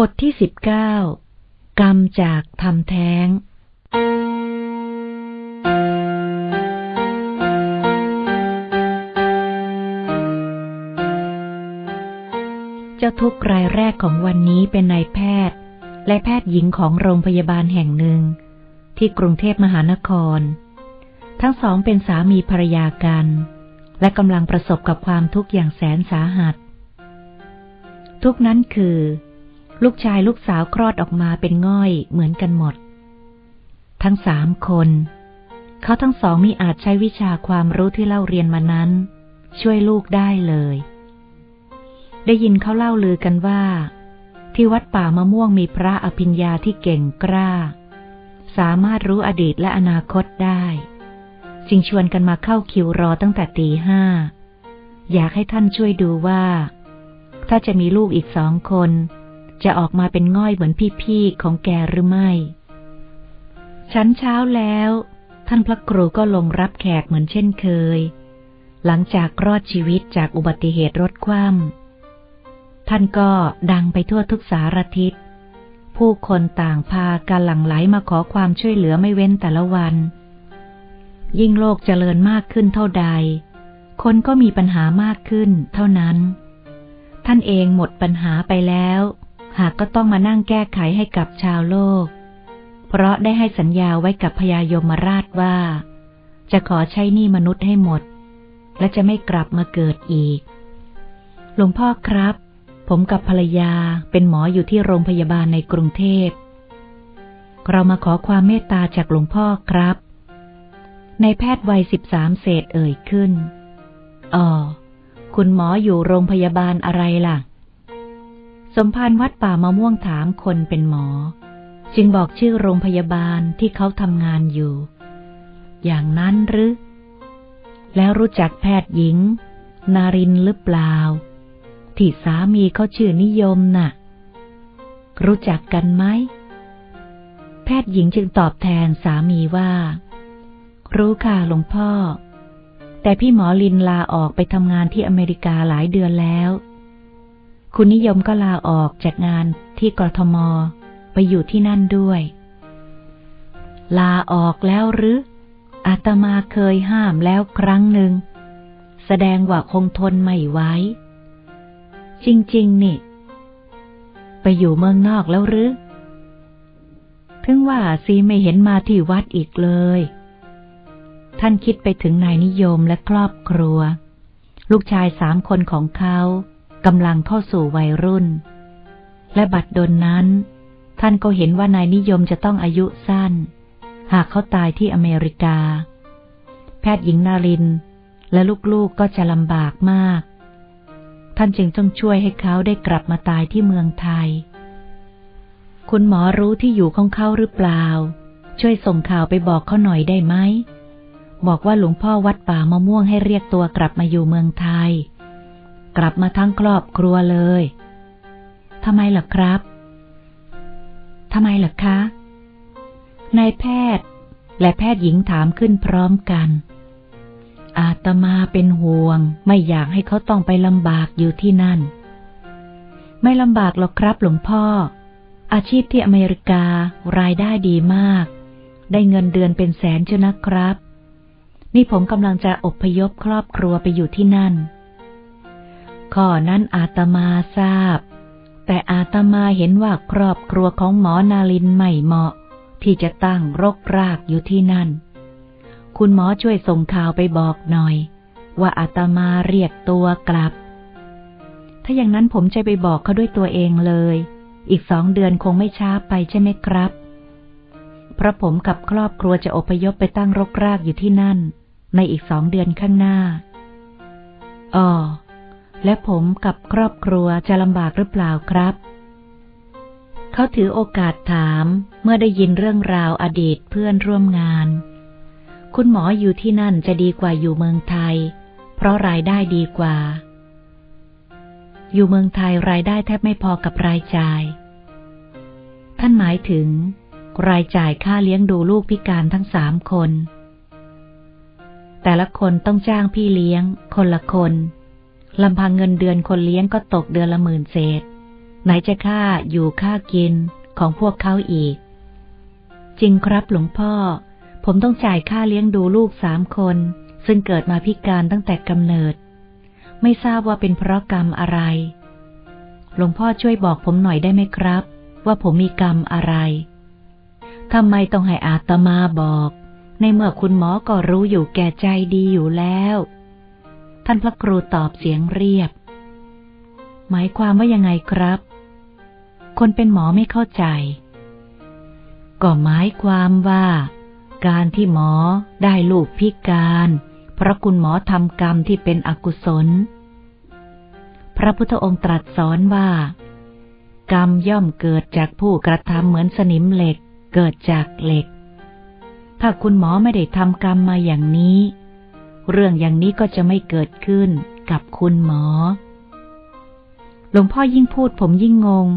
บทที่สิบเก้ากรรมจากทำแท้ง เจ้าทุกรายแรกของวันนี้เป็นนายแพทย์ และแพทย์หญิงของโรงพยาบาลแห่งหนึ่ง ที่กรุงเทพมหานคร ทั้งสองเป็นสามีภรรยากัน และกำลังประสบกับความทุกข์อย่างแสนสาหัส ทุกนั้นคือ ลูกชายลูกสาวคลอดออกมาเป็นง่อยเหมือนกันหมด ทั้งสามคน เขาทั้งสองมิอาจใช้วิชาความรู้ที่เล่าเรียนมานั้น ช่วยลูกได้เลย ได้ยินเขาเล่าลือกันว่า ที่วัดป่ามะม่วงมีพระอภิญญาที่เก่งกล้า สามารถรู้อดีตและอนาคตได้ จึงชวนกันมาเข้าคิวรอตั้งแต่ตีห้า อยากให้ท่านช่วยดูว่า ถ้าจะมีลูกอีกสองคน จะออกมาเป็นง่อยเหมือนพี่ๆของแกหรือไม่ชั้นเช้าแล้ว ท่านพระครูก็ลงรับแขกเหมือนเช่นเคย หลังจากรอดชีวิตจากอุบัติเหตุรถคว่ำท่านก็ดังไปทั่วทุกสารทิศ ผู้คนต่างพากันหลั่งไหลมาขอความช่วยเหลือไม่เว้นแต่ละวัน ยิ่งโลกเจริญมากขึ้นเท่าใด คนก็มีปัญหามากขึ้นเท่านั้นท่านเองหมดปัญหาไปแล้ว หากก็ต้องมานั่งแก้ไขให้กับชาวโลก เพราะได้ให้สัญญาไว้กับพญายมราชว่า จะขอใช้นี้มนุษย์ให้หมด และจะไม่กลับมาเกิดอีก หลวงพ่อครับ ผมกับภรรยาเป็นหมออยู่ที่โรงพยาบาลในกรุงเทพ เรามาขอความเมตตาจากหลวงพ่อครับในแพทย์วัยสิบสามเศษเอ่ยขึ้นอ๋อคุณหมออยู่โรงพยาบาลอะไรล่ะ สมภารวัดป่ามะม่วงถามคนเป็นหมอ จึงบอกชื่อโรงพยาบาลที่เขาทำงานอยู่ อย่างนั้นหรือ แล้วรู้จักแพทย์หญิง นารินหรือเปล่า ที่สามีเขาชื่อนิยมนะ่ะ รู้จักกันไหม แพทย์หญิงจึงตอบแทนสามีว่า รู้ค่ะหลวงพ่อ แต่พี่หมอลินลาออกไปทำงานที่อเมริกาหลายเดือนแล้ว คุณนิยมก็ลาออกจากงานที่กรทม ไปอยู่ที่นั่นด้วย ลาออกแล้วหรืออาตมาเคยห้ามแล้วครั้งหนึ่ง แสดงว่าคงทนไม่ไหวจริง ๆ นี่ ไปอยู่เมืองนอกแล้วหรือถึงว่าซีไม่เห็นมาที่วัดอีกเลย ท่านคิดไปถึงนายนิยมและครอบครัว ลูกชายสามคนของเขา กำลังเข้าสู่วัยรุ่น และบัดดลนั้น ท่านก็เห็นว่านายนิยมจะต้องอายุสั้น หากเขาตายที่อเมริกา แพทย์หญิงนาริน และลูกๆกก็จะลำบากมาก ท่านจึงต้องช่วยให้เขาได้กลับมาตายที่เมืองไทย คุณหมอรู้ที่อยู่ของเขาหรือเปล่า ช่วยส่งข่าวไปบอกเขาหน่อยได้ไหมบอกว่าหลวงพ่อวัดป่ามะม่วงให้เรียกตัวกลับมาอยู่เมืองไทย กลับมาทั้งครอบครัวเลยทำไมล่ะครับทำไมล่ะคะ นายแพทย์และแพทย์หญิงถามขึ้นพร้อมกัน อาตมาเป็นห่วง ไม่อยากให้เขาต้องไปลำบากอยู่ที่นั่น ไม่ลำบากหรอกครับหลวงพ่อ อาชีพที่อเมริการายได้ดีมาก ได้เงินเดือนเป็นแสนเชนะครับ นี่ผมกำลังจะอบพยพครอบครัวไปอยู่ที่นั่น ข้อนั้นอาตมาทราบ แต่อาตมาเห็นว่าครอบครัวของหมอนาลินไม่เหมาะ ที่จะตั้งรกรากอยู่ที่นั่น คุณหมอช่วยส่งข่าวไปบอกหน่อย ว่าอาตมาเรียกตัวกลับ ถ้าอย่างนั้นผมจะไปบอกเขาด้วยตัวเองเลย อีกสองเดือนคงไม่ช้าไปใช่ไหมครับ เพราะผมกับครอบครัวจะอพยพไปตั้งรกรากอยู่ที่นั่น ในอีกสองเดือนข้างหน้าอ๋อ และผมกับครอบครัวจะลำบากหรือเปล่าครับ เขาถือโอกาสถามเมื่อได้ยินเรื่องราวอดีตเพื่อนร่วมงาน คุณหมออยู่ที่นั่นจะดีกว่าอยู่เมืองไทย เพราะรายได้ดีกว่า อยู่เมืองไทยรายได้แทบไม่พอกับรายจ่าย ท่านหมายถึง รายจ่ายค่าเลี้ยงดูลูกพิการทั้งสามคน แต่ละคนต้องจ้างพี่เลี้ยง คนละคน ลำพังเงินเดือนคนเลี้ยงก็ตกเดือนละหมื่นเศษ ไหนจะค่าอยู่ค่ากินของพวกเขาอีก จริงครับหลวงพ่อ ผมต้องจ่ายค่าเลี้ยงดูลูกสามคน ซึ่งเกิดมาพิการตั้งแต่กำเนิด ไม่ทราบว่าเป็นเพราะกรรมอะไร หลวงพ่อช่วยบอกผมหน่อยได้ไหมครับ ว่าผมมีกรรมอะไรทำไมต้องให้อาตมาบอก ในเมื่อคุณหมอก็รู้อยู่แก่ใจดีอยู่แล้ว ท่านพระครูตอบเสียงเรียบ หมายความว่ายังไงครับ คนเป็นหมอไม่เข้าใจ ก็หมายความว่า การที่หมอได้ลูกพิการ เพราะคุณหมอทำกรรมที่เป็นอกุศล พระพุทธองค์ตรัสสอนว่า กรรมย่อมเกิดจากผู้กระทำเหมือนสนิมเหล็ก เกิดจากเหล็ก ถ้าคุณหมอไม่ได้ทำกรรมมาอย่างนี้ เรื่องอย่างนี้ก็จะไม่เกิดขึ้นกับคุณหมอ หลวงพ่อยิ่งพูดผมยิ่งงง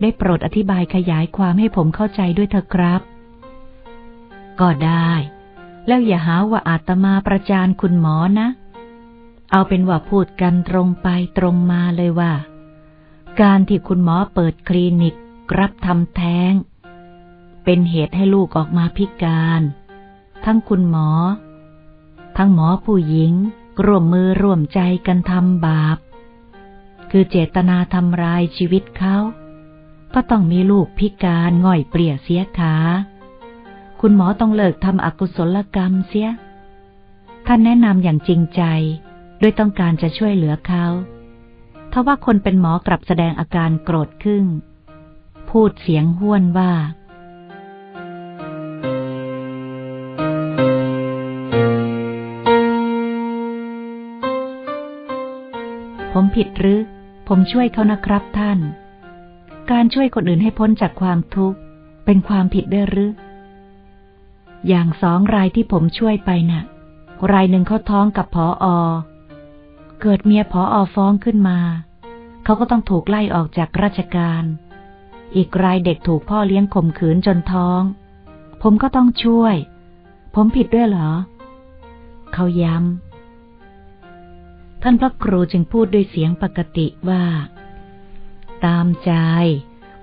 ได้โปรดอธิบายขยายความให้ผมเข้าใจด้วยเถอะครับ ก็ได้ แล้วอย่าหาว่าอาตมาประจานคุณหมอนะ เอาเป็นว่าพูดกันตรงไปตรงมาเลยว่า การที่คุณหมอเปิดคลินิกรับทำแท้ง เป็นเหตุให้ลูกออกมาพิการ ทั้งคุณหมอ ทั้งหมอผู้หญิง ร่วมมือร่วมใจกันทำบาป คือเจตนาทำลายชีวิตเขา ก็ต้องมีลูกพิการง่อยเปลี่ยเสียขา คุณหมอต้องเลิกทำอกุศลกรรมเสีย ท่านแนะนำอย่างจริงใจ ด้วยต้องการจะช่วยเหลือเขาทว่าคนเป็นหมอกลับแสดงอาการโกรธขึ้น พูดเสียงห้วนว่า ผมผิดหรือ ผมช่วยเขานะครับท่าน การช่วยคนอื่นให้พ้นจากความทุกข์ เป็นความผิดด้วยหรือ อย่างสองรายที่ผมช่วยไปนะ่ะ รายหนึ่งเขาท้องกับพออ เกิดเมียพออฟ้องขึ้นมา เขาก็ต้องถูกไล่ออกจากราชการ อีกรายเด็กถูกพ่อเลี้ยงข่มขืนจนท้อง ผมก็ต้องช่วย ผมผิดด้วยเหรอ เขาย้ำ ท่านพระครูจึงพูดด้วยเสียงปกติว่า ตามใจ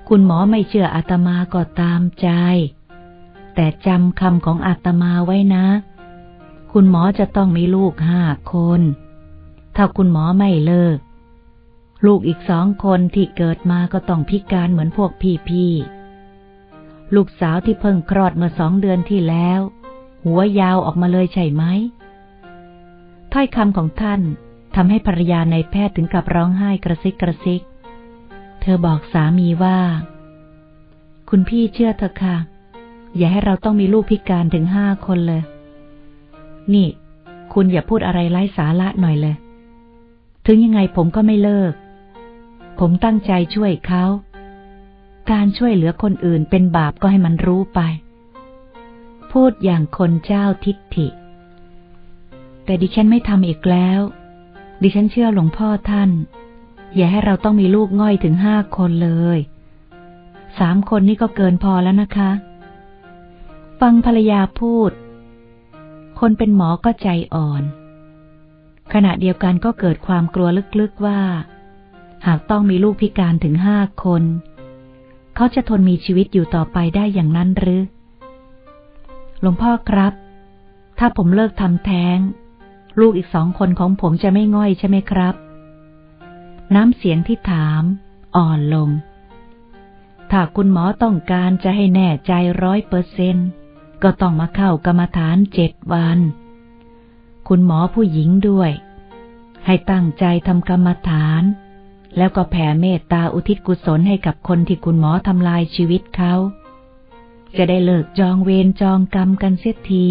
คุณหมอไม่เชื่ออาตมาก็ตามใจ แต่จำคำของอาตมาไว้นะ คุณหมอจะต้องมีลูกห้าคน ถ้าคุณหมอไม่เลิก ลูกอีกสองคนที่เกิดมาก็ต้องพิการเหมือนพวกพี่ๆ ลูกสาวที่เพิ่งคลอดเมื่อสองเดือนที่แล้ว หัวยาวออกมาเลยใช่ไหมถ้อยคำของท่าน ทำให้ภรรยาในแพทย์ถึงกับร้องไห้กระซิกกระซิก เธอบอกสามีว่า คุณพี่เชื่อเถอะค่ะ อย่าให้เราต้องมีลูกพิการถึงห้าคนเลย นี่ คุณอย่าพูดอะไรไร้สาระหน่อยเลย ถึงยังไงผมก็ไม่เลิก ผมตั้งใจช่วยเขา การช่วยเหลือคนอื่นเป็นบาปก็ให้มันรู้ไป พูดอย่างคนเจ้าทิฏฐิ แต่ดิฉันไม่ทำอีกแล้ว ดิฉันเชื่อหลวงพ่อท่าน อย่าให้เราต้องมีลูกง่อยถึงห้าคนเลย สามคนนี่ก็เกินพอแล้วนะคะ ฟังภรรยาพูด คนเป็นหมอก็ใจอ่อน ขณะเดียวกันก็เกิดความกลัวลึกๆว่า หากต้องมีลูกพิการถึงห้าคน เขาจะทนมีชีวิตอยู่ต่อไปได้อย่างนั้นหรือหลวงพ่อครับ ถ้าผมเลิกทำแท้ง ลูกอีกสองคนของผมจะไม่ง่อยใช่ไหมครับ น้ำเสียงที่ถาม อ่อนลง ถ้าคุณหมอต้องการจะให้แน่ใจร้อยเปอร์เซนก็ต้องมาเข้ากรรมฐานเจ็ดวัน คุณหมอผู้หญิงด้วย ให้ตั้งใจทำกรรมฐาน แล้วก็แผ่เมตตาอุทิศกุศลให้กับคนที่คุณหมอทำลายชีวิตเขา จะได้เลิกจองเวรจองกรรมกันเสียที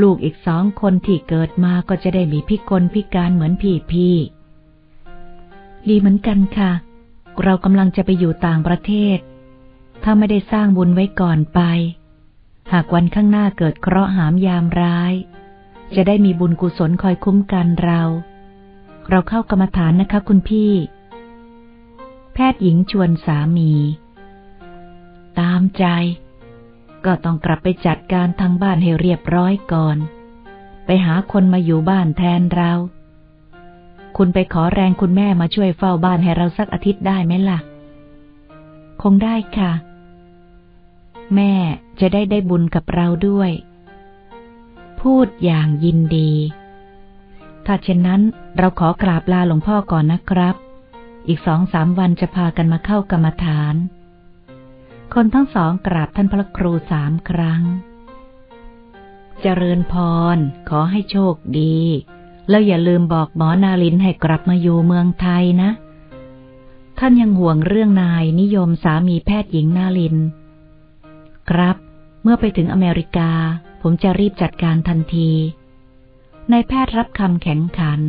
ลูกอีกสองคนที่เกิดมาก็จะได้มีพิกลพิการเหมือนพี่พี่ดีเหมือนกันค่ะ เรากำลังจะไปอยู่ต่างประเทศ ถ้าไม่ได้สร้างบุญไว้ก่อนไป หากวันข้างหน้าเกิดเคราะห์หามยามร้าย จะได้มีบุญกุศลคอยคุ้มกันเรา เราเข้ากรรมฐานนะคะคุณพี่ แพทย์หญิงชวนสามี ตามใจ ก็ต้องกลับไปจัดการทางบ้านให้เรียบร้อยก่อน ไปหาคนมาอยู่บ้านแทนเรา คุณไปขอแรงคุณแม่มาช่วยเฝ้าบ้านให้เราสักอาทิตย์ได้ไหมล่ะ คงได้ค่ะ แม่จะได้ได้บุญกับเราด้วย พูดอย่างยินดี ถ้าเช่นนั้นเราขอกราบลาหลวงพ่อก่อนนะครับ อีกสองสามวันจะพากันมาเข้ากรรมฐาน คนทั้งสองกราบท่านพระครูสามครั้ง เจริญพร ขอให้โชคดี แล้วอย่าลืมบอกหมอนาลินให้กลับมาอยู่เมืองไทยนะ ท่านยังห่วงเรื่องนายนิยมสามีแพทย์หญิงนาลิน ครับ เมื่อไปถึงอเมริกา ผมจะรีบจัดการทันทีนายแพทย์รับคำแข็งขัน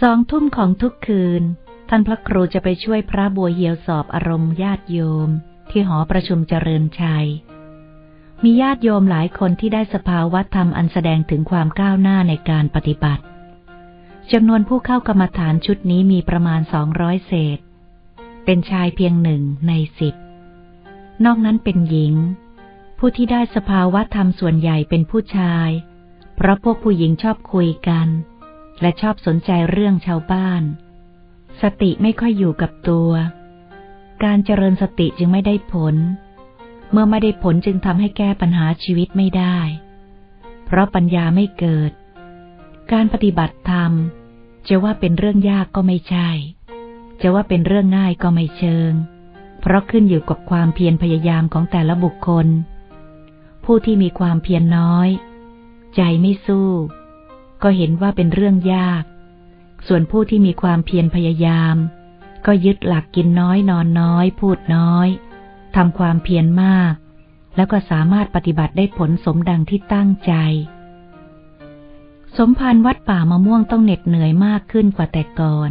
สองทุ่มของทุกคืน ท่านพระครูจะไปช่วยพระบัวเหียวสอบอารมณ์ญาติโยม ที่หอประชุมเจริญชัย มีญาติโยมหลายคนที่ได้สภาวะธรรมอันแสดงถึงความก้าวหน้าในการปฏิบัติจำนวนผู้เข้ากรรมฐานชุดนี้มีประมาณสองร้อยเศษ เป็นชายเพียงหนึ่งในสิบ นอกนั้นเป็นหญิง ผู้ที่ได้สภาวะธรรมส่วนใหญ่เป็นผู้ชาย เพราะพวกผู้หญิงชอบคุยกัน และชอบสนใจเรื่องชาวบ้าน สติไม่ค่อยอยู่กับตัว การเจริญสติจึงไม่ได้ผล เมื่อไม่ได้ผลจึงทำให้แก้ปัญหาชีวิตไม่ได้ เพราะปัญญาไม่เกิด การปฏิบัติธรรม จะว่าเป็นเรื่องยากก็ไม่ใช่ จะว่าเป็นเรื่องง่ายก็ไม่เชิง เพราะขึ้นอยู่กับความเพียรพยายามของแต่ละบุคคล ผู้ที่มีความเพียรน้อย ใจไม่สู้ ก็เห็นว่าเป็นเรื่องยาก ส่วนผู้ที่มีความเพียรพยายาม ก็ยึดหลักกินน้อยนอนน้อย พูดน้อยทำความเพียรมาก แล้วก็สามารถปฏิบัติได้ผลสมดังที่ตั้งใจ สมภารวัดป่ามะม่วงต้องเหน็ดเหนื่อยมากขึ้นกว่าแต่ก่อน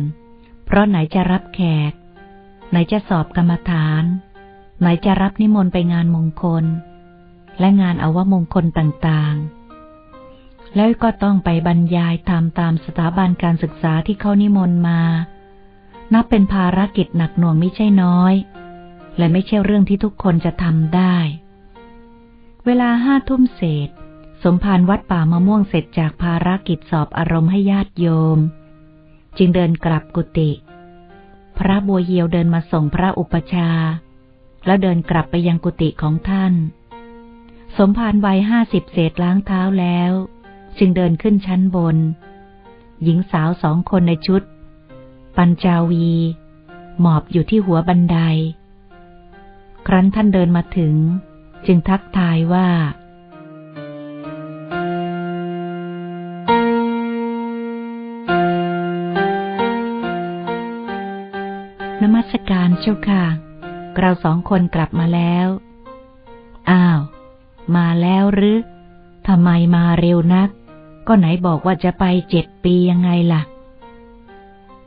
เพราะไหนจะรับแขก ไหนจะสอบกรรมฐาน ไหนจะรับนิมนต์ไปงานมงคล และงานอาวมงคลต่างๆ แล้วก็ต้องไปบรรยายทำตามสถาบันการศึกษาที่เขานิมนต์มา นับเป็นภารกิจหนักหน่วงไม่ใช่น้อย และไม่ใช่เรื่องที่ทุกคนจะทำได้ เวลาห้าทุ่มเศษ สมภารวัดป่ามะม่วงเสร็จจากภารกิจสอบอารมณ์ให้ญาติโยม จึงเดินกลับกุฏิพระบัวเยียวเดินมาส่งพระอุปชา แล้วเดินกลับไปยังกุฏิของท่าน สมภารวัยห้าสิบเศษล้างเท้าแล้ว จึงเดินขึ้นชั้นบน หญิงสาวสองคนในชุด ปัญจาวี หมอบอยู่ที่หัวบันได ครั้นท่านเดินมาถึง จึงทักทายว่า นมัสการเจ้าค่ะ เราสองคนกลับมาแล้ว อ้าว มาแล้วหรือทำไมมาเร็วนัก ก็ไหนบอกว่าจะไปเจ็ดปียังไงล่ะ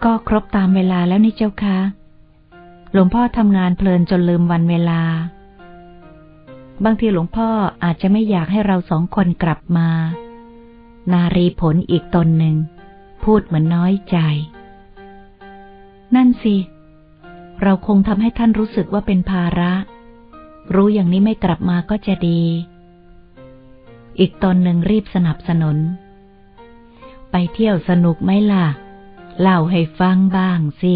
ก็ครบตามเวลาแล้วนี่เจ้าค่ะหลวงพ่อทำงานเพลินจนลืมวันเวลา บางทีหลวงพ่ออาจจะไม่อยากให้เราสองคนกลับมา นารีผลอีกตนหนึ่ง พูดเหมือนน้อยใจ นั่นสิ เราคงทำให้ท่านรู้สึกว่าเป็นภาระ รู้อย่างนี้ไม่กลับมาก็จะดีอีกตนหนึ่งรีบสนับสนุน ไปเที่ยวสนุกไหมล่ะ เล่าให้ฟังบ้างสิ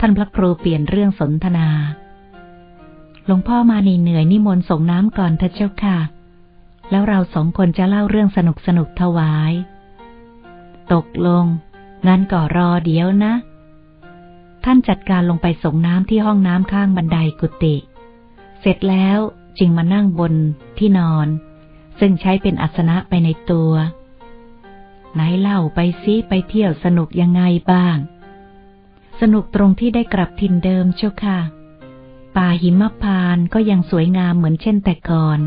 ท่านพระครูเปลี่ยนเรื่องสนทนา หลวงพ่อมาเหนื่อยนิมนต์ส่งน้ำก่อนเถอะเจ้าค่ะ แล้วเราสองคนจะเล่าเรื่องสนุกสนุกถวาย ตกลง งั้นก็รอเดี๋ยวนะ ท่านจัดการลงไปส่งน้ำที่ห้องน้ำข้างบันไดกุฏิเสร็จแล้วจึงมานั่งบนที่นอน ซึ่งใช้เป็นอัสนะไปในตัว ไหนเล่าไปซิไปเที่ยวสนุกยังไงบ้าง สนุกตรงที่ได้กลับถิ่นเดิมเจ้าค่ะ ป่าหิมพานก็ยังสวยงามเหมือนเช่นแต่ก่อน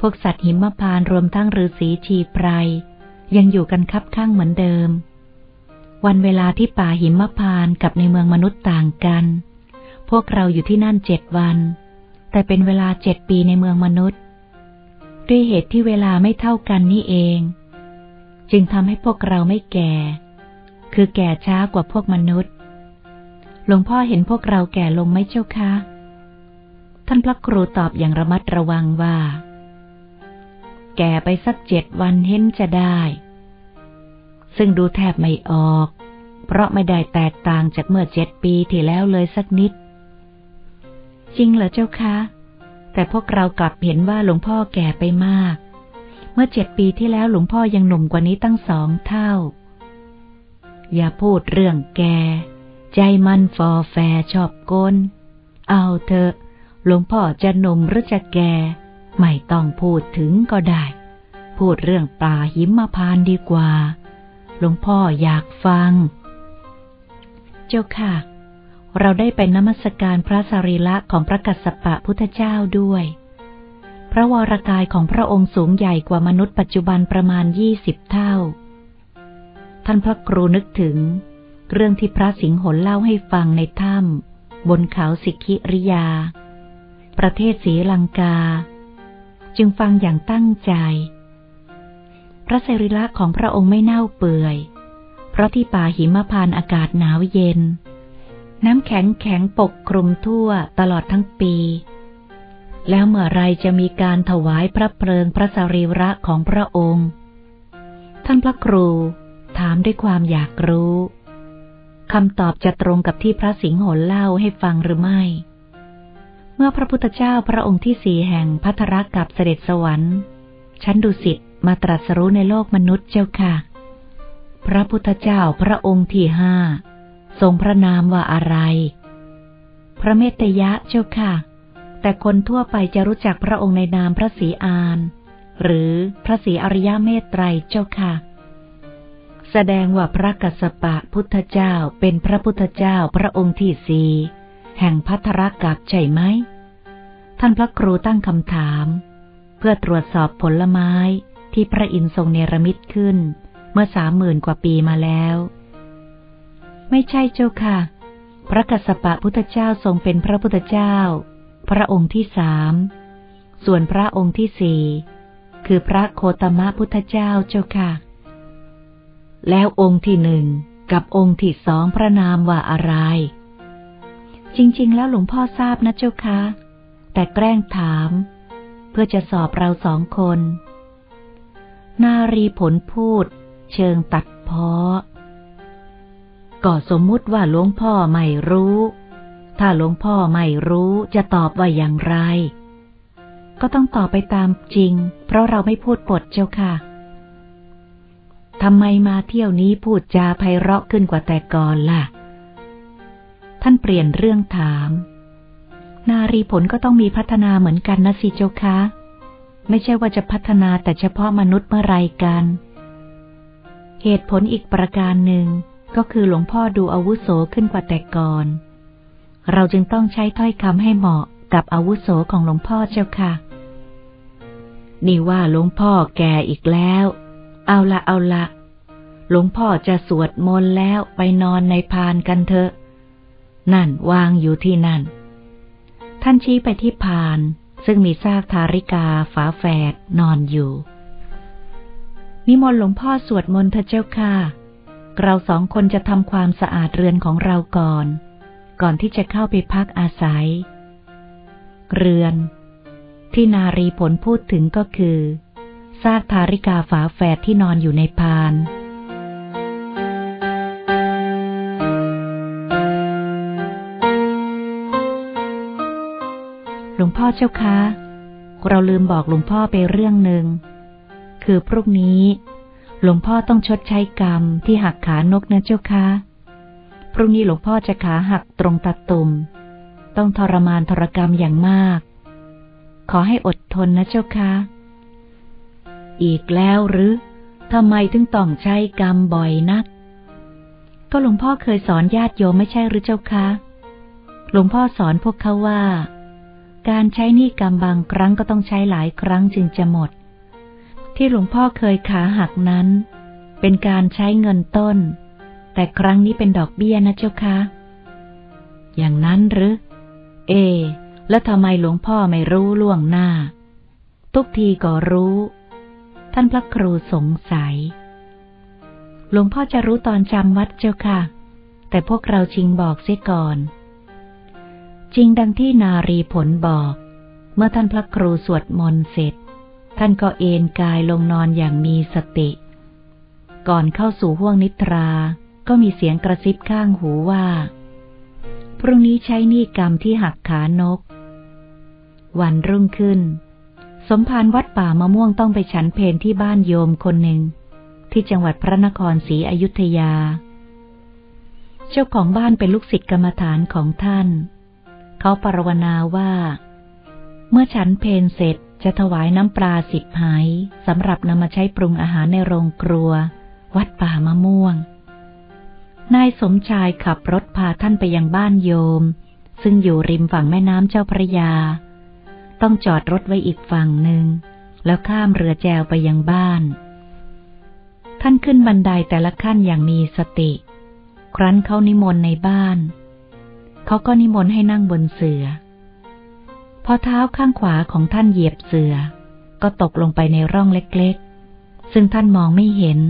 พวกสัตว์หิมพานรวมทั้งฤาษีชีไพรยังอยู่กันคับข้างเหมือนเดิม วันเวลาที่ป่าหิมพานกับในเมืองมนุษย์ต่างกัน พวกเราอยู่ที่นั่นเจ็ดวัน แต่เป็นเวลาเจ็ดปีในเมืองมนุษย์ ด้วยเหตุที่เวลาไม่เท่ากันนี่เอง จึงทำให้พวกเราไม่แก่ คือแก่ช้ากว่าพวกมนุษย์ หลวงพ่อเห็นพวกเราแก่ลงไหมเจ้าคะ ท่านพระครูตอบอย่างระมัดระวังว่า แก่ไปสักเจ็ดวันเห็นจะได้ ซึ่งดูแทบไม่ออก เพราะไม่ได้แตกต่างจากเมื่อเจ็ดปีที่แล้วเลยสักนิด จริงเหรอเจ้าคะ แต่พวกเรากลับเห็นว่าหลวงพ่อแก่ไปมาก มื่อเจ็ดปีที่แล้วหลวงพ่อยังหนุ่มกว่านี้ตั้งสองเท่า อย่าพูดเรื่องแก ใจมันฟอแฟชอบกลเอาเถอะ หลวงพ่อจะหนุ่มหรือจะแก ไม่ต้องพูดถึงก็ได้ พูดเรื่องปลาหิมพานดีกว่า หลวงพ่ออยากฟัง เจ้าค่ะ เราได้ไปนมัสการพระสรีระของพระกัสสปะพุทธเจ้าด้วย พระวรากายของพระองค์สูงใหญ่กว่ามนุษย์ปัจจุบันประมาณยี่สิบเท่า ท่านพระครูนึกถึง เรื่องที่พระสิงห์หนเล่าให้ฟังในถ้ำบนเขาสิกิริยา ประเทศศรีลังกา จึงฟังอย่างตั้งใจ พระสรีระของพระองค์ไม่เน่าเปื่อย เพราะที่ป่าหิมพานอากาศหนาวเย็น น้ำแข็งแข็งปกคลุมทั่วตลอดทั้งปี แล้วเมื่อไรจะมีการถวายพระเพลิงพระสรีระของพระองค์ ท่านพระครูถามด้วยความอยากรู้คำตอบจะตรงกับที่พระสิงห์โหนเล่าให้ฟังหรือไม่ เมื่อพระพุทธเจ้าพระองค์ที่สี่แห่งพัทรกับเสด็จสวรรค์ชั้นดุสิตมาตรัสรู้ในโลกมนุษย์เจ้าค่ะ พระพุทธเจ้าพระองค์ที่ห้าทรงพระนามว่าอะไร พระเมตยะเจ้าค่ะ แต่คนทั่วไปจะรู้จักพระองค์ในนามพระศรีอาน หรือพระศรีอริยเมตไตรเจ้าค่ะ แสดงว่าพระกัสสปะพุทธเจ้าเป็นพระพุทธเจ้าพระองค์ที่สี่แห่งพัทรกับใช่ไหม ท่านพระครูตั้งคำถาม เพื่อตรวจสอบผลไม้ที่พระอินทร์ทรงเนรมิตขึ้น เมื่อสามหมื่นกว่าปีมาแล้ว ไม่ใช่เจ้าค่ะ พระกัสสปะพุทธเจ้าทรงเป็นพระพุทธเจ้า พระองค์ที่สาม ส่วนพระองค์ที่สี่คือพระโคตมะพุทธเจ้าเจ้าค่ะ แล้วองค์ที่หนึ่งกับองค์ที่สองพระนามว่าอะไร จริง ๆ แล้วหลวงพ่อทราบนะเจ้าค่ะ แต่แกล้งถาม เพื่อจะสอบเราสองคน นารีผลพูด เชิงตัดเพาะก็สมมุติว่าหลวงพ่อไม่รู้ ถ้าหลวงพ่อไม่รู้จะตอบว่าอย่างไร ก็ต้องตอบไปตามจริง เพราะเราไม่พูดปดเจ้าค่ะทำไมมาเที่ยวนี้พูดจาไพเราะขึ้นกว่าแต่ก่อนล่ะ ท่านเปลี่ยนเรื่องถาม นารีผลก็ต้องมีพัฒนาเหมือนกันนะสิเจ้าคะไม่ใช่ว่าจะพัฒนาแต่เฉพาะมนุษย์เมื่อไรกัน เหตุผลอีกประการหนึ่งก็คือหลวงพ่อดูอาวุโสขึ้นกว่าแต่ก่อน เราจึงต้องใช้ถ้อยคำให้เหมาะกับอาวุโสของหลวงพ่อเจ้าค่ะ นี่ว่าหลวงพ่อแก่อีกแล้ว เอาละเอาละ หลวงพ่อจะสวดมนต์แล้วไปนอนในพานกันเถอะ นั่นวางอยู่ที่นั่น ท่านชี้ไปที่พาน ซึ่งมีซากทาริกาฝาแฝดนอนอยู่ นิมนต์หลวงพ่อสวดมนต์เถอะเจ้าค่ะ เราสองคนจะทำความสะอาดเรือนของเราก่อน ก่อนที่จะเข้าไปพักอาศัย เรือน ที่นารีผลพูดถึงก็คือซากทาริกาฝาแฝดที่นอนอยู่ในพาน หลวงพ่อเจ้าคะ เราลืมบอกหลวงพ่อไปเรื่องหนึ่ง คือพรุ่งนี้ หลวงพ่อต้องชดใช้กรรมที่หักขานกนะเจ้าคะ พรุ่งนี้หลวงพ่อจะขาหักตรงตะตุ่ม ต้องทรมานทรกรรมอย่างมาก ขอให้อดทนนะเจ้าคะ อีกแล้วหรือทำไมถึงต้องใช้กรรมบ่อยนัก ก็หลวงพ่อเคยสอนญาติโยมไม่ใช่หรือเจ้าคะ หลวงพ่อสอนพวกเขาว่า การใช้นี่กรรมบางครั้งก็ต้องใช้หลายครั้งจึงจะหมด ที่หลวงพ่อเคยขาหักนั้น เป็นการใช้เงินต้น แต่ครั้งนี้เป็นดอกเบี้ยนะเจ้าคะอย่างนั้นหรือ เอ แล้วทำไมหลวงพ่อไม่รู้ล่วงหน้า ทุกทีก็รู้ ท่านพระครูสงสัย หลวงพ่อจะรู้ตอนจำวัดเจ้าค่ะ แต่พวกเราชิงบอกเสียก่อน จริงดังที่นารีผลบอก เมื่อท่านพระครูสวดมนต์เสร็จ ท่านก็เอนกายลงนอนอย่างมีสติ ก่อนเข้าสู่ห้วงนิทรา ก็มีเสียงกระซิบข้างหูว่า พรุ่งนี้ใช้นี่กรรมที่หักขานก วันรุ่งขึ้น สมภารวัดป่ามะม่วงต้องไปฉันเพนที่บ้านโยมคนหนึ่ง ที่จังหวัดพระนครศรีอยุธยา เจ้าของบ้านเป็นลูกศิษย์กรรมฐานของท่าน เขาปรวนาว่า เมื่อฉันเพนเสร็จจะถวายน้ำปลาสิบหายสำหรับนำมาใช้ปรุงอาหารในโรงครัว วัดป่ามะม่วง นายสมชายขับรถพาท่านไปยังบ้านโยม ซึ่งอยู่ริมฝั่งแม่น้ำเจ้าพระยา ต้องจอดรถไว้อีกฝั่งหนึ่ง แล้วข้ามเรือแจวไปยังบ้าน ท่านขึ้นบันไดแต่ละขั้นอย่างมีสติ ครั้นเขานิมนต์ในบ้าน เขาก็นิมนต์ให้นั่งบนเสือ พอเท้าข้างขวาของท่านเหยียบเสือ ก็ตกลงไปในร่องเล็กๆ ซึ่งท่านมองไม่เห็น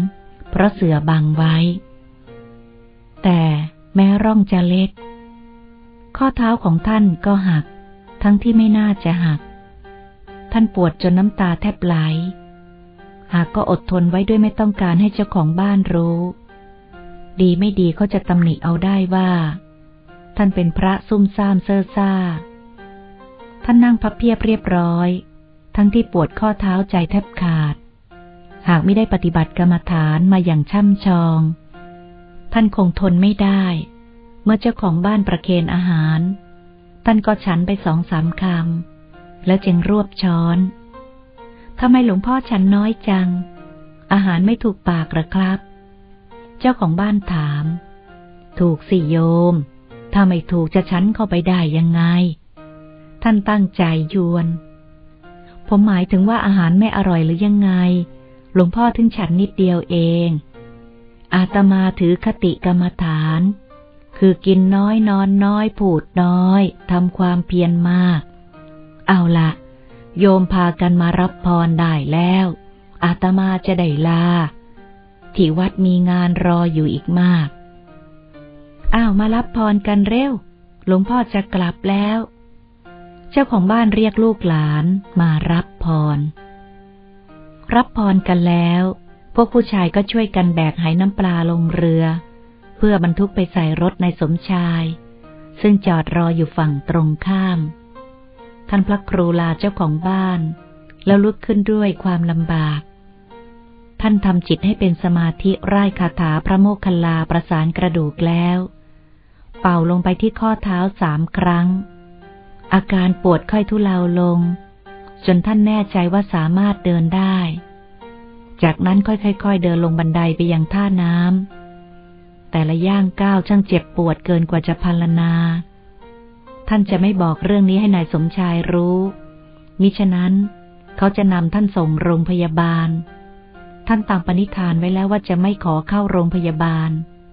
เพราะเสือบังไว้ แต่แม้ร่องจะเล็ก ข้อเท้าของท่านก็หัก ทั้งที่ไม่น่าจะหัก ท่านปวดจนน้ำตาแทบไหล หากก็อดทนไว้ด้วยไม่ต้องการให้เจ้าของบ้านรู้ ดีไม่ดีเขาจะตำหนิเอาได้ว่า ท่านเป็นพระซุ่มซ่ามเซ่อซ่า ท่านนั่งพับเพียบเรียบร้อย ทั้งที่ปวดข้อเท้าใจแทบขาด หากไม่ได้ปฏิบัติกรรมฐานมาอย่างช่ำชอง ท่านคงทนไม่ได้ เมื่อเจ้าของบ้านประเคนอาหาร ท่านก็ฉันไปสองสามคำ แล้วจึงรวบช้อนทำไมหลวงพ่อฉันน้อยจัง อาหารไม่ถูกปากหรอครับ เจ้าของบ้านถาม ถูกสิโยม ถ้าไม่ถูกจะฉันเข้าไปได้ยังไง ท่านตั้งใจยวน ผมหมายถึงว่าอาหารไม่อร่อยหรือยังไง หลวงพ่อถึงฉันนิดเดียวเอง อาตมาถือคติกรรมฐาน คือกินน้อยนอนน้อยผูดน้อยทำความเพียรมาก เอาละ โยมพากันมารับพรได้แล้ว อาตมาจะได้ลา ที่วัดมีงานรออยู่อีกมาก อ้าวมารับพรกันเร็ว หลวงพ่อจะกลับแล้ว เจ้าของบ้านเรียกลูกหลานมารับพร รับพรกันแล้ว วกผู้ชายก็ช่วยกันแบกไหน้ำปลาลงเรือ เพื่อบรรทุกไปใส่รถในสมชาย ซึ่งจอดรออยู่ฝั่งตรงข้าม ท่านพระครูลาเจ้าของบ้าน แล้วลุกขึ้นด้วยความลำบาก ท่านทำจิตให้เป็นสมาธิไร้คาถาพระโมคคัลลาประสานกระดูกแล้ว เป่าลงไปที่ข้อเท้าสามครั้ง อาการปวดค่อยทุเลาลง จนท่านแน่ใจว่าสามารถเดินได้ จากนั้นค่อยๆเดินลงบันไดไปยังท่าน้ำแต่ละย่างก้าวช่างเจ็บปวดเกินกว่าจะพันนา ท่านจะไม่บอกเรื่องนี้ให้นายสมชายรู้ มิฉะนั้น เขาจะนำท่านส่งโรงพยาบาล ท่านตามปณิธานไว้แล้วว่าจะไม่ขอเข้าโรงพยาบาล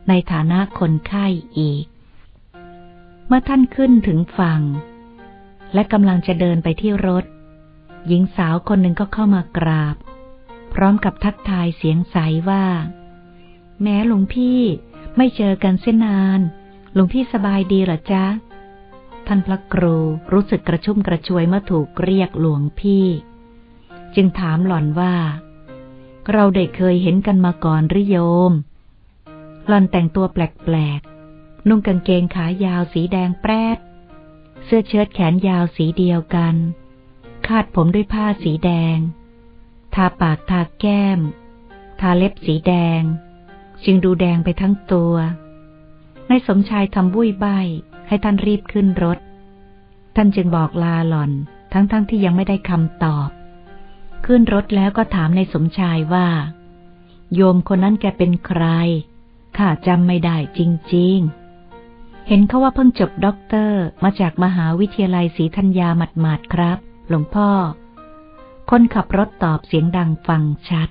ในฐานะคนไข้อีก เมื่อท่านขึ้นถึงฝั่ง และกำลังจะเดินไปที่รถ หญิงสาวคนหนึ่งก็เข้ามากราบ พร้อมกับทักทายเสียงใสว่า แม้หลวงพี่ไม่เจอกันเส้นนาน หลวงพี่สบายดีหรอจ๊ะ ท่านพระครูรู้สึกกระชุ่มกระชวยเมื่อถูกเรียกหลวงพี่ จึงถามหล่อนว่า เราได้เคยเห็นกันมาก่อนหรือโยม หล่อนแต่งตัวแปลกๆ นุ่งกางเกงขายาวสีแดงแปรดเสื้อเชิ้ตแขนยาวสีเดียวกัน คาดผมด้วยผ้าสีแดง ทาปากทาแก้ม ทาเล็บสีแดง จึงดูแดงไปทั้งตัวในสมชายทำบุ้ยใบให้ท่านรีบขึ้นรถ ท่านจึงบอกลาหล่อน ทั้งๆทที่ยังไม่ได้คำตอบ ขึ้นรถแล้วก็ถามนายสมชายว่า โยมคนนั้นแกเป็นใคร ข้าจำไม่ได้จริง ๆ เห็นเขาว่าเพิ่งจบด็อกเตอร์มาจากมหาวิทยาลัยศรีธัญญาหมาดๆครับ หลวงพ่อ คนขับรถตอบเสียงดังฟังชัด